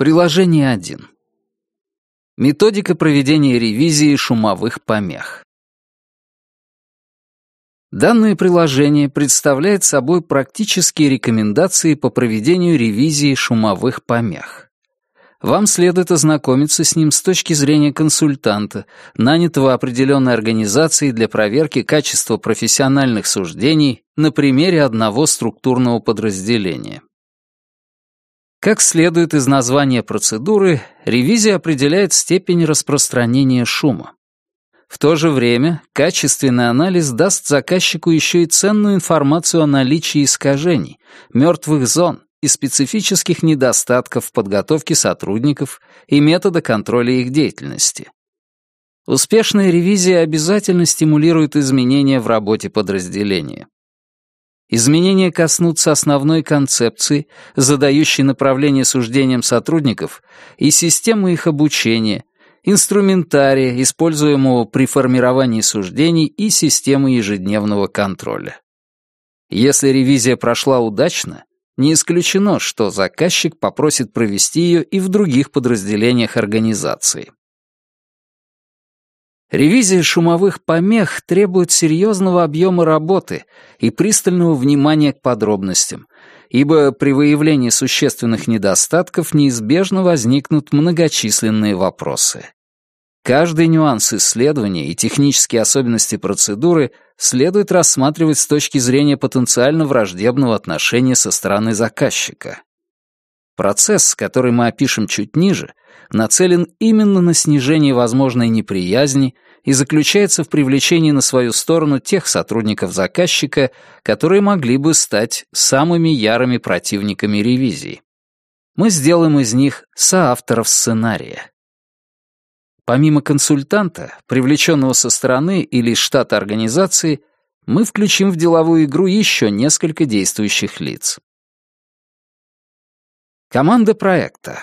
Приложение 1. Методика проведения ревизии шумовых помех. Данное приложение представляет собой практические рекомендации по проведению ревизии шумовых помех. Вам следует ознакомиться с ним с точки зрения консультанта, нанятого определенной организацией для проверки качества профессиональных суждений на примере одного структурного подразделения. Как следует из названия процедуры, ревизия определяет степень распространения шума. В то же время качественный анализ даст заказчику еще и ценную информацию о наличии искажений, мертвых зон и специфических недостатков в подготовке сотрудников и метода контроля их деятельности. Успешная ревизия обязательно стимулирует изменения в работе подразделения. Изменения коснутся основной концепции, задающей направление суждениям сотрудников, и системы их обучения, инструментария, используемого при формировании суждений и системы ежедневного контроля. Если ревизия прошла удачно, не исключено, что заказчик попросит провести ее и в других подразделениях организации. Ревизия шумовых помех требует серьезного объема работы и пристального внимания к подробностям, ибо при выявлении существенных недостатков неизбежно возникнут многочисленные вопросы. Каждый нюанс исследования и технические особенности процедуры следует рассматривать с точки зрения потенциально враждебного отношения со стороны заказчика. Процесс, который мы опишем чуть ниже, нацелен именно на снижение возможной неприязни и заключается в привлечении на свою сторону тех сотрудников заказчика, которые могли бы стать самыми ярыми противниками ревизии. Мы сделаем из них соавторов сценария. Помимо консультанта, привлеченного со стороны или штата организации, мы включим в деловую игру еще несколько действующих лиц. Команда проекта.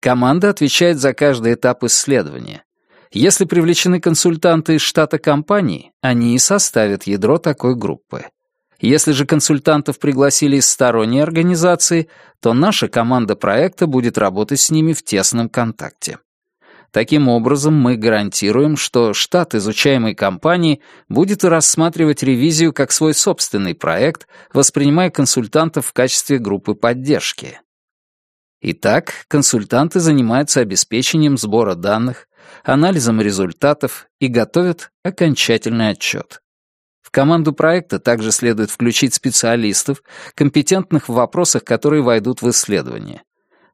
Команда отвечает за каждый этап исследования. Если привлечены консультанты из штата компании, они и составят ядро такой группы. Если же консультантов пригласили из сторонней организации, то наша команда проекта будет работать с ними в тесном контакте. Таким образом, мы гарантируем, что штат изучаемой компании будет рассматривать ревизию как свой собственный проект, воспринимая консультантов в качестве группы поддержки. Итак, консультанты занимаются обеспечением сбора данных, анализом результатов и готовят окончательный отчет. В команду проекта также следует включить специалистов, компетентных в вопросах, которые войдут в исследование.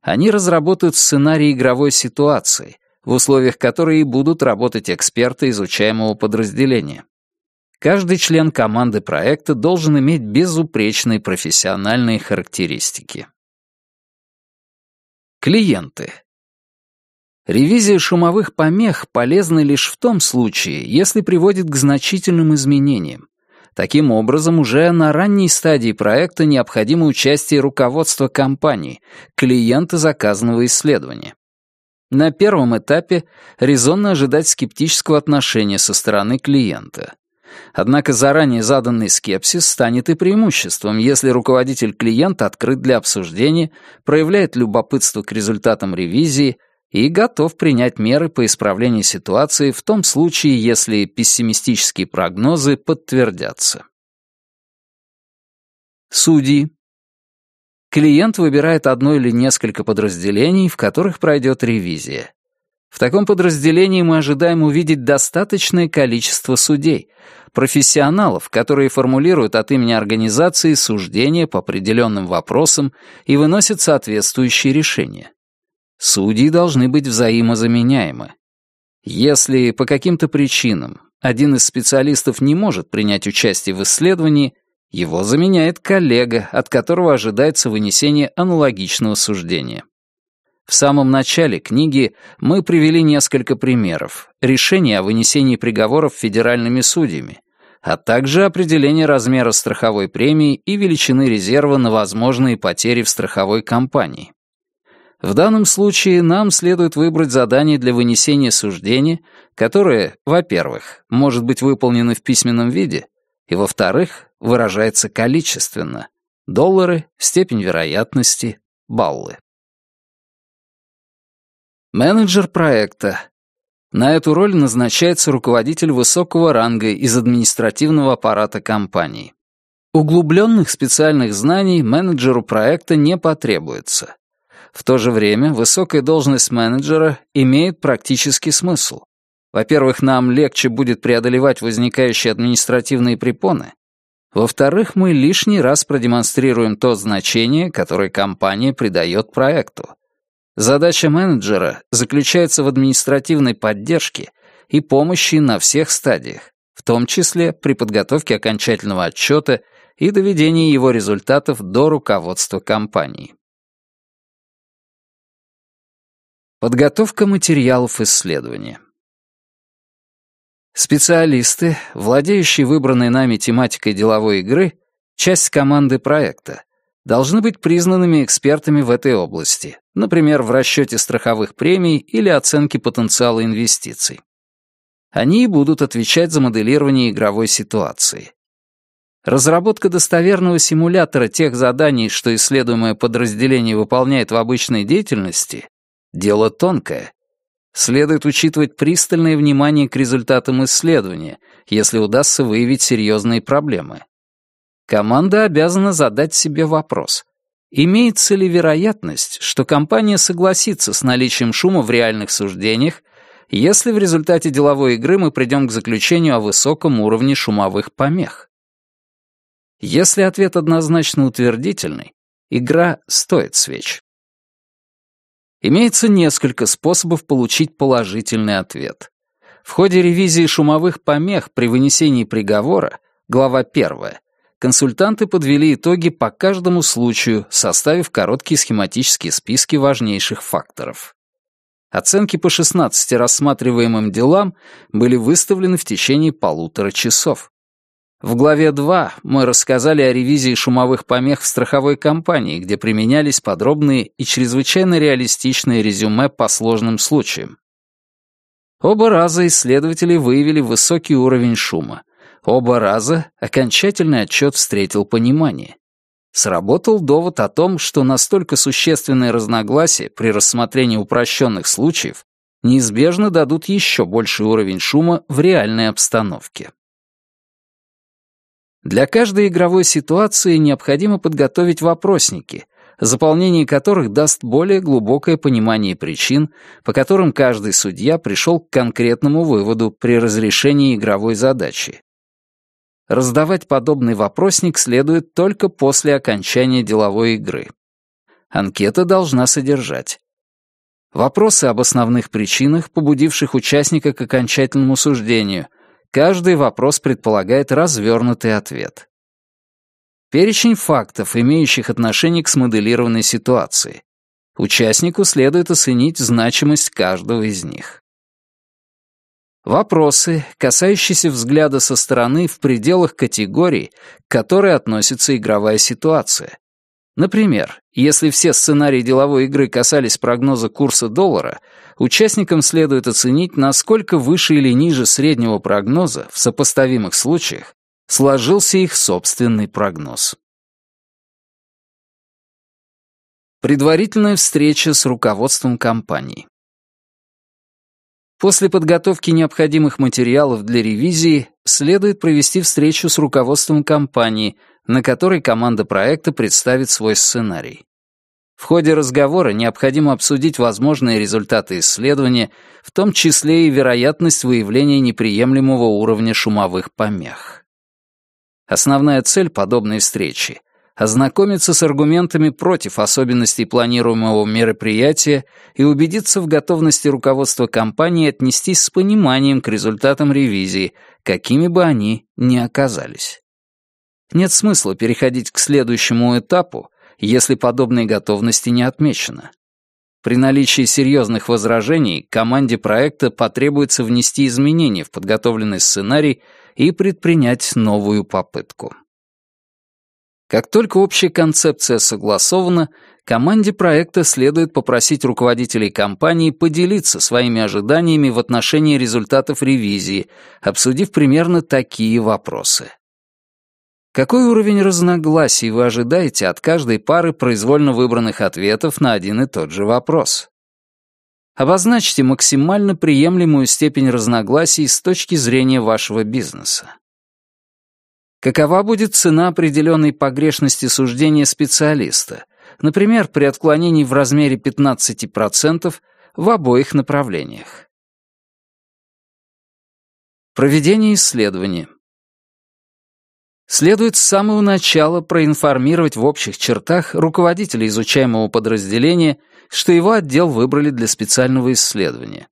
Они разработают сценарий игровой ситуации, в условиях которой и будут работать эксперты изучаемого подразделения. Каждый член команды проекта должен иметь безупречные профессиональные характеристики. Клиенты. Ревизия шумовых помех полезна лишь в том случае, если приводит к значительным изменениям. Таким образом, уже на ранней стадии проекта необходимо участие руководства компании, клиента заказанного исследования. На первом этапе резонно ожидать скептического отношения со стороны клиента. Однако заранее заданный скепсис станет и преимуществом, если руководитель клиента открыт для обсуждения, проявляет любопытство к результатам ревизии и готов принять меры по исправлению ситуации в том случае, если пессимистические прогнозы подтвердятся. Судьи. Клиент выбирает одно или несколько подразделений, в которых пройдет ревизия. В таком подразделении мы ожидаем увидеть достаточное количество судей, профессионалов, которые формулируют от имени организации суждения по определенным вопросам и выносят соответствующие решения. Судьи должны быть взаимозаменяемы. Если по каким-то причинам один из специалистов не может принять участие в исследовании, его заменяет коллега, от которого ожидается вынесение аналогичного суждения. В самом начале книги мы привели несколько примеров, решения о вынесении приговоров федеральными судьями, а также определение размера страховой премии и величины резерва на возможные потери в страховой компании. В данном случае нам следует выбрать задание для вынесения суждения, которое, во-первых, может быть выполнено в письменном виде, и, во-вторых, выражается количественно — доллары, степень вероятности, баллы. Менеджер проекта. На эту роль назначается руководитель высокого ранга из административного аппарата компании. Углубленных специальных знаний менеджеру проекта не потребуется. В то же время высокая должность менеджера имеет практический смысл. Во-первых, нам легче будет преодолевать возникающие административные препоны. Во-вторых, мы лишний раз продемонстрируем то значение, которое компания придает проекту. Задача менеджера заключается в административной поддержке и помощи на всех стадиях, в том числе при подготовке окончательного отчета и доведении его результатов до руководства компании. Подготовка материалов исследования. Специалисты, владеющие выбранной нами тематикой деловой игры, часть команды проекта, должны быть признанными экспертами в этой области, например, в расчете страховых премий или оценке потенциала инвестиций. Они и будут отвечать за моделирование игровой ситуации. Разработка достоверного симулятора тех заданий, что исследуемое подразделение выполняет в обычной деятельности, дело тонкое. Следует учитывать пристальное внимание к результатам исследования, если удастся выявить серьезные проблемы. Команда обязана задать себе вопрос. Имеется ли вероятность, что компания согласится с наличием шума в реальных суждениях, если в результате деловой игры мы придем к заключению о высоком уровне шумовых помех? Если ответ однозначно утвердительный, игра стоит свеч. Имеется несколько способов получить положительный ответ. В ходе ревизии шумовых помех при вынесении приговора, глава 1, консультанты подвели итоги по каждому случаю, составив короткие схематические списки важнейших факторов. Оценки по 16 рассматриваемым делам были выставлены в течение полутора часов. В главе 2 мы рассказали о ревизии шумовых помех в страховой компании, где применялись подробные и чрезвычайно реалистичные резюме по сложным случаям. Оба раза исследователи выявили высокий уровень шума. Оба раза окончательный отчет встретил понимание. Сработал довод о том, что настолько существенные разногласия при рассмотрении упрощенных случаев неизбежно дадут еще больший уровень шума в реальной обстановке. Для каждой игровой ситуации необходимо подготовить вопросники, заполнение которых даст более глубокое понимание причин, по которым каждый судья пришел к конкретному выводу при разрешении игровой задачи. Раздавать подобный вопросник следует только после окончания деловой игры. Анкета должна содержать вопросы об основных причинах, побудивших участника к окончательному суждению, Каждый вопрос предполагает развернутый ответ. Перечень фактов, имеющих отношение к смоделированной ситуации. Участнику следует оценить значимость каждого из них. Вопросы, касающиеся взгляда со стороны в пределах категорий, к которой относится игровая ситуация. Например, если все сценарии деловой игры касались прогноза курса доллара, участникам следует оценить, насколько выше или ниже среднего прогноза в сопоставимых случаях сложился их собственный прогноз. Предварительная встреча с руководством компании. После подготовки необходимых материалов для ревизии следует провести встречу с руководством компании, на которой команда проекта представит свой сценарий. В ходе разговора необходимо обсудить возможные результаты исследования, в том числе и вероятность выявления неприемлемого уровня шумовых помех. Основная цель подобной встречи — ознакомиться с аргументами против особенностей планируемого мероприятия и убедиться в готовности руководства компании отнестись с пониманием к результатам ревизии, какими бы они ни оказались. Нет смысла переходить к следующему этапу, если подобной готовности не отмечено. При наличии серьезных возражений команде проекта потребуется внести изменения в подготовленный сценарий и предпринять новую попытку. Как только общая концепция согласована, команде проекта следует попросить руководителей компании поделиться своими ожиданиями в отношении результатов ревизии, обсудив примерно такие вопросы. Какой уровень разногласий вы ожидаете от каждой пары произвольно выбранных ответов на один и тот же вопрос? Обозначьте максимально приемлемую степень разногласий с точки зрения вашего бизнеса. Какова будет цена определенной погрешности суждения специалиста, например, при отклонении в размере 15% в обоих направлениях? Проведение исследования. Следует с самого начала проинформировать в общих чертах руководителя изучаемого подразделения, что его отдел выбрали для специального исследования.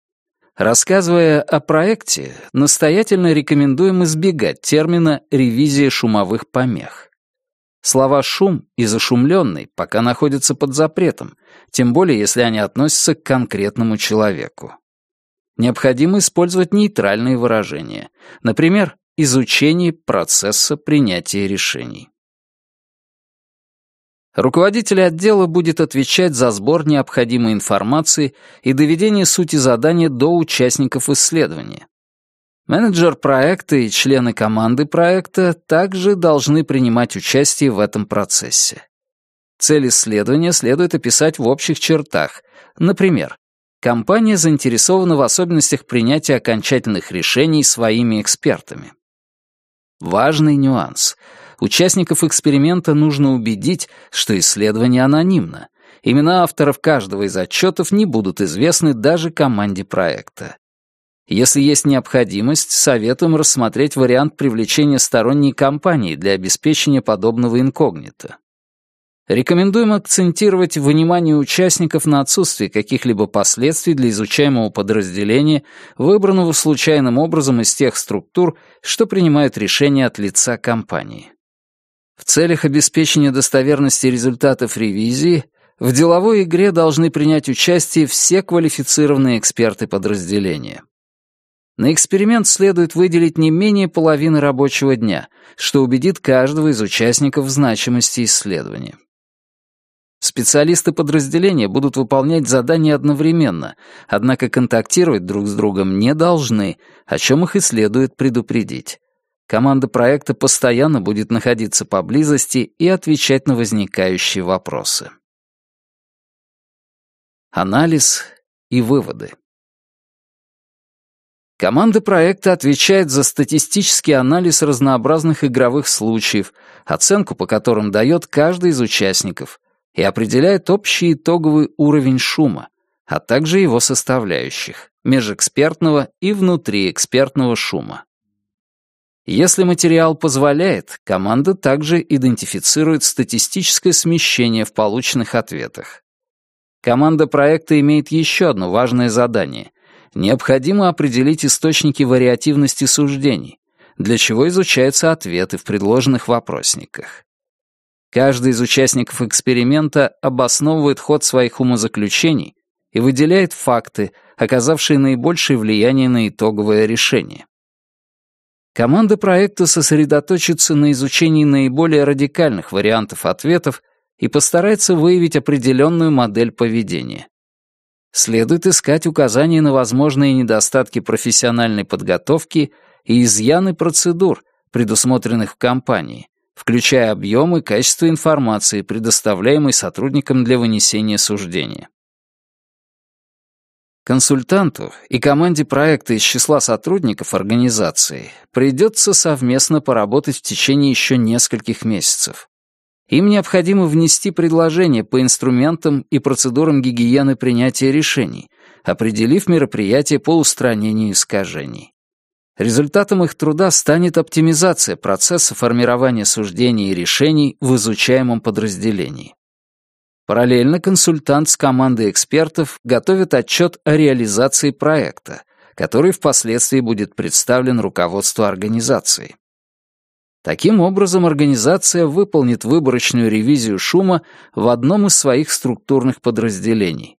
Рассказывая о проекте, настоятельно рекомендуем избегать термина «ревизия шумовых помех». Слова «шум» и «зашумленный» пока находятся под запретом, тем более если они относятся к конкретному человеку. Необходимо использовать нейтральные выражения. Например, изучение процесса принятия решений. Руководитель отдела будет отвечать за сбор необходимой информации и доведение сути задания до участников исследования. Менеджер проекта и члены команды проекта также должны принимать участие в этом процессе. Цель исследования следует описать в общих чертах. Например, компания заинтересована в особенностях принятия окончательных решений своими экспертами. Важный нюанс. Участников эксперимента нужно убедить, что исследование анонимно. Имена авторов каждого из отчетов не будут известны даже команде проекта. Если есть необходимость, советуем рассмотреть вариант привлечения сторонней компании для обеспечения подобного инкогнито. Рекомендуем акцентировать внимание участников на отсутствии каких-либо последствий для изучаемого подразделения, выбранного случайным образом из тех структур, что принимают решения от лица компании. В целях обеспечения достоверности результатов ревизии в деловой игре должны принять участие все квалифицированные эксперты подразделения. На эксперимент следует выделить не менее половины рабочего дня, что убедит каждого из участников в значимости исследования. Специалисты подразделения будут выполнять задания одновременно, однако контактировать друг с другом не должны, о чем их и следует предупредить. Команда проекта постоянно будет находиться поблизости и отвечать на возникающие вопросы. Анализ и выводы. Команда проекта отвечает за статистический анализ разнообразных игровых случаев, оценку по которым дает каждый из участников, и определяет общий итоговый уровень шума, а также его составляющих — межэкспертного и внутриэкспертного шума. Если материал позволяет, команда также идентифицирует статистическое смещение в полученных ответах. Команда проекта имеет еще одно важное задание. Необходимо определить источники вариативности суждений, для чего изучаются ответы в предложенных вопросниках. Каждый из участников эксперимента обосновывает ход своих умозаключений и выделяет факты, оказавшие наибольшее влияние на итоговое решение. Команда проекта сосредоточится на изучении наиболее радикальных вариантов ответов и постарается выявить определенную модель поведения. Следует искать указания на возможные недостатки профессиональной подготовки и изъяны процедур, предусмотренных в компании, включая объем и качество информации, предоставляемой сотрудникам для вынесения суждения. Консультанту и команде проекта из числа сотрудников организации придется совместно поработать в течение еще нескольких месяцев. Им необходимо внести предложение по инструментам и процедурам гигиены принятия решений, определив мероприятие по устранению искажений. Результатом их труда станет оптимизация процесса формирования суждений и решений в изучаемом подразделении. Параллельно консультант с командой экспертов готовит отчет о реализации проекта, который впоследствии будет представлен руководству организации. Таким образом, организация выполнит выборочную ревизию шума в одном из своих структурных подразделений,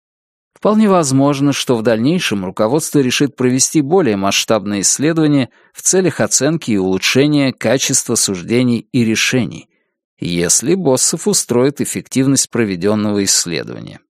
Вполне возможно, что в дальнейшем руководство решит провести более масштабные исследования в целях оценки и улучшения качества суждений и решений, если боссов устроит эффективность проведенного исследования.